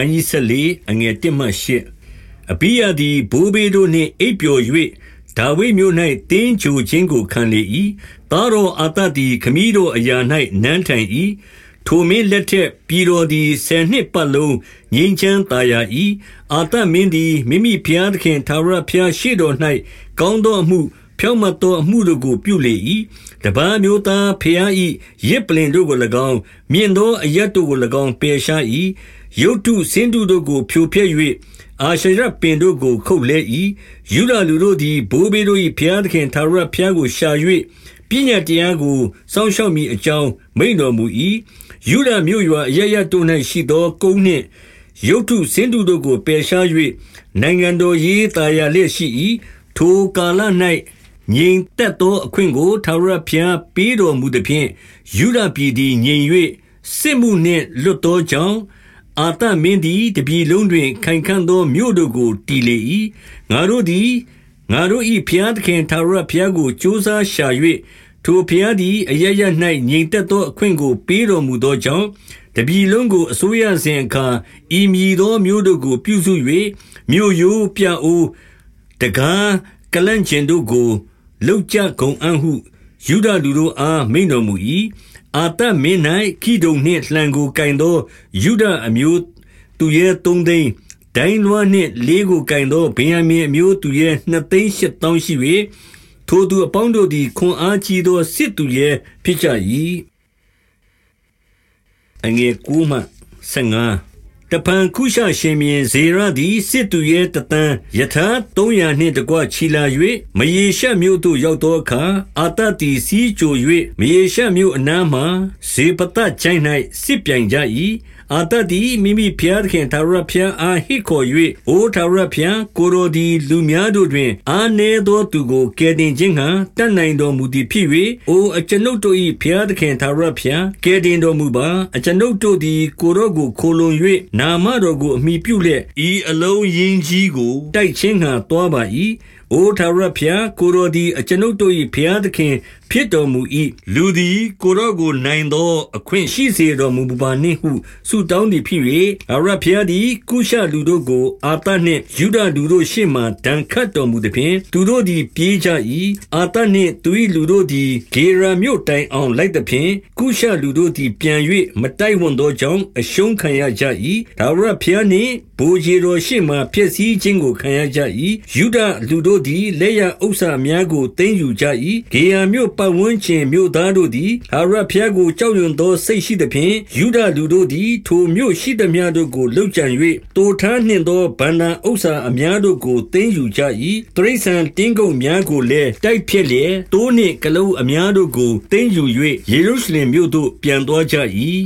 န်းကြီး14အငယ်1မှ8အဘိယသည်ဘိုးဘေးတို့နှင့်အိပ်ပျော်၍ဒါဝိဒ်မြို့၌တင်းချိုခြင်းကိုခံလေ၏သားတော်အာသသည်ခမည်းတော်အရာ၌နန်းထိုင်၏ထိုမင်းလက်ထက်ပြည်တော်သည်ဆယ်နှစ်ပတ်လုံးငြိမ်းချမ်းသာယာ၏အာသမင်းသည်မိမိဖျားသခင်သာရဖျားရှိတော်၌ကောင်းသောအမှု ဖြောင့်မတ်သောအမှုတို့ကို ပြုလေ၏တပန်းမျိုးသားဖျား၏ရစ်ပလင်တို့ကို၎င်း မြင့်သောအရက်တို့ကို၎င်း ပယ်ရှား၏ရုတ်တုစင်းတုတို့ကို ဖြိုဖျက်၍အာရှရပင်တို့ကို ခုတ်လဲ၏ယူဒလူတို့သည် ဘိုးဘေးတို့၏ဖျားသခင်သာရဖျားကို ရှာ၍ပညာတရားကို စောင့်ရှောက်မိအကြောင်း မိန်တော်မူ၏ယုဒမြို့ရွာအရရတို့၌ရှိသော ကုန်းနှင့် ရုတ်ထုစင်တုတို့ကို ပယ်ရှား၍နိုင်ငံတော်ရေးတာယာလျက်ရှိ၏ထိုကာလ၌ ငြိမ်သက်သောအခွင့်ကိုထာဝရဘုရားပေးတော်မူသည်ဖြင့်ယုဒပြည်သည်ငြိမ်၍စစ်မှုနှင့်လွတ်သောကြောင့်အာသမင်းသည်တပြည်လုံးတွင် ခိုင်ခံ့သောမြို့တို့ကိုတည်လေ၏ငါတို့သည်ငါတို့၏ဘုရားသခင်ထာဝရဘုရားကိုကြိုးစားရှာ၍ထိုဘုရားသည်အရရ၌ငြိမ်သက်သောအခွင့်ကိုပေးတော်မူသောကြောင့်တပြည်လုံးကိုအစိုးရစဉ်အခါဤမည်သောမျိုးတို့ကို ပြုစု၍မြို့ရိုးပြအိုးတကားကလန့်ကျင်တို့ကို လှုပ်ကြကုန်အံ့ဟုယူဒလူတို့အားမိန်တော်မူ၏အာတမင်း၌ခိဒုန်နှင့်လှံကိုကင်သောယူဒအမျိုးသူရဲ့သုံးသိန်းဒိုင်းလွှားနှင့်လေးကိုကင်သောဗင်ယမင်အမျိုးသူရဲ့နှစ်သိန်းရှစ်တောင်းရှိ၍ထိုသူအပေါင်းတို့သည်ခွန်အားကြီးသောစစ်သူရဲဖြစ်ကြ၏အငယ်ကူမှ15 တပန်ခုရှာရှင်မြင်ဇေရသည်စစ်သူရဲတသန်းယထာ300နှင့်တကွချီလာ၍မယေရှမြို့သို့ရောက်သောအခါအာတတိစီးကြို၍မယေရှမြို့အနားမှဇေပတချိုင်း၌စစ်ပြိုင်ကြ၏ အာတသည်မိမိဖျားသခင်သာရဖျားအားဟစ်ခေါ်၍အိုသာရဖျားကိုရိုဒီလူများတို့တွင် အာနေသောသူကိုကယ်တင်ခြင်းဟံတတ်နိုင်တော်မူသည်ဖြစ်၍အိုအကျွန်ုပ်တို့၏ဖျားသခင်သာရဖျားကယ်တင်တော်မူပါအကျွန်ုပ်တို့သည်ကိုရောကိုခိုလုံ၍နာမတော်ကိုအမိပြုလျက်ဤအလုံးရင်းကြီးကိုတိုက်ခြင်းဟံတွားပါ၏အိုထာဝရဘုရားကိုတော်သည်အကျွန်ုပ်တို့၏ဘုရားသခင် ဖြစ်တော်မူ၏လူသည်ကိုတော်ကိုနိုင်သော အခွင့်ရှိစေတော်မူပါနှင့်ဟုဆုတောင်းသည်ဖြစ်၍အရဘုရားသည် ကုရှလူတို့ကို အာတနှင့်ယူဒလူတို့ရှေ့မှဒဏ်ခတ်တော်မူသည်ဖြင့် သူတို့သည် ပြေးကြ၏အာတနှင့် သူ၏လူတို့သည် ဂေရမြို့တိုင်အောင် လိုက်သည်ဖြင့် ကုရှလူတို့သည် ပြန်၍မတိုက်ဝန်းသောကြောင့် အရှုံးခံရကြ၏ဒါဝရဘုရားနှင့်ဘိုးကြီးတော်ရှေ့မှဖြစ်စည်းခြင်းကို ခံရကြ၏ယူဒလူတို့တို့သည် လက်ရဥစ္စာများကို သိမ်းယူကြ၏ဂေယံမြို့ပတ်ဝန်းကျင်မြို့သားတို့သည်ဟာရဖျားကို ကြောက်ရွံ့သောစိတ်ရှိသဖြင့်ယူဒလူတို့သည်ထိုမြို့ရှိသမျှတို့ကိုလှုပ်ကြံ၍တိုထားနှင့်သောဗန္ဒံဥစ္စာအများတို့ကို သိမ်းယူကြ၏တရိษံတင်းကုတ်များကိုလည်း တိုက်ဖြစ်လျက်တိုးနှင့်ကလုအများတို့ကို သိမ်းယူ၍ယေရုရှလင်မြို့သို့ ပြန်သွားကြ၏